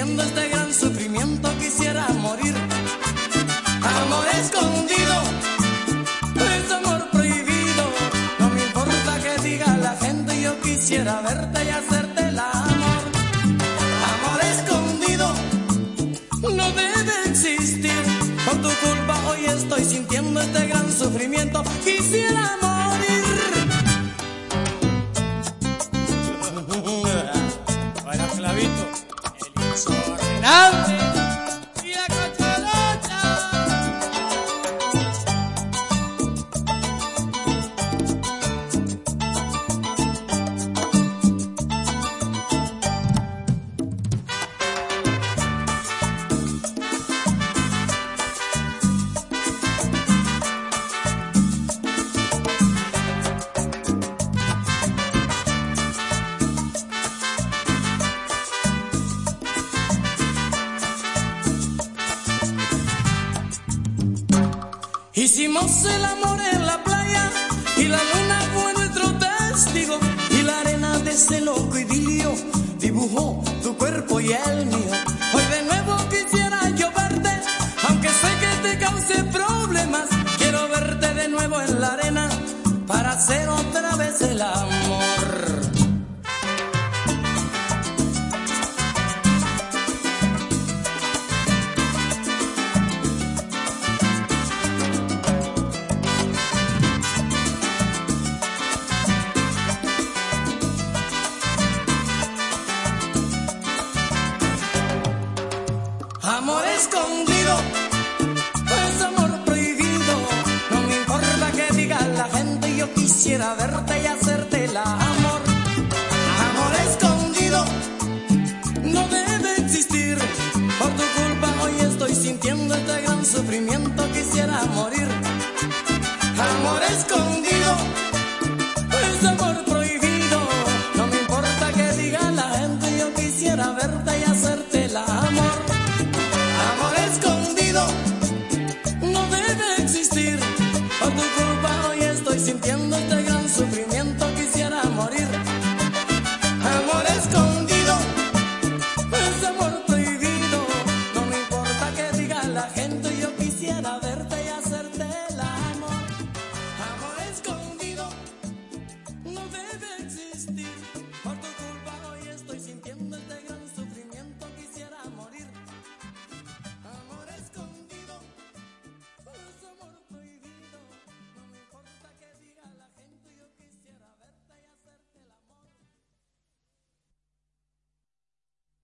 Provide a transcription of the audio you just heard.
sintiendo este gran sufrimiento, quisiera morir. Amor escondido, es amor prohibido. No me importa que diga la gente, yo quisiera verte y hacerte el amor. Amor escondido no debe existir. Por tu culpa hoy estoy sintiendo este gran sufrimiento. Hicimos el amor en la playa y la luna fue nuestro testigo y la arena de ese loco idilio dibujó tu cuerpo y el mío. Hoy de nuevo quisiera yo verte, aunque sé que te cause problemas. Quiero verte de nuevo en la arena para hacer otra vez el amor. Quisiera verte y hacerte el amor. Amor escondido, no debe existir. Por tu culpa hoy estoy sintiendo este gran sufrimiento, quisiera morir. Amor escondido, quisiera verte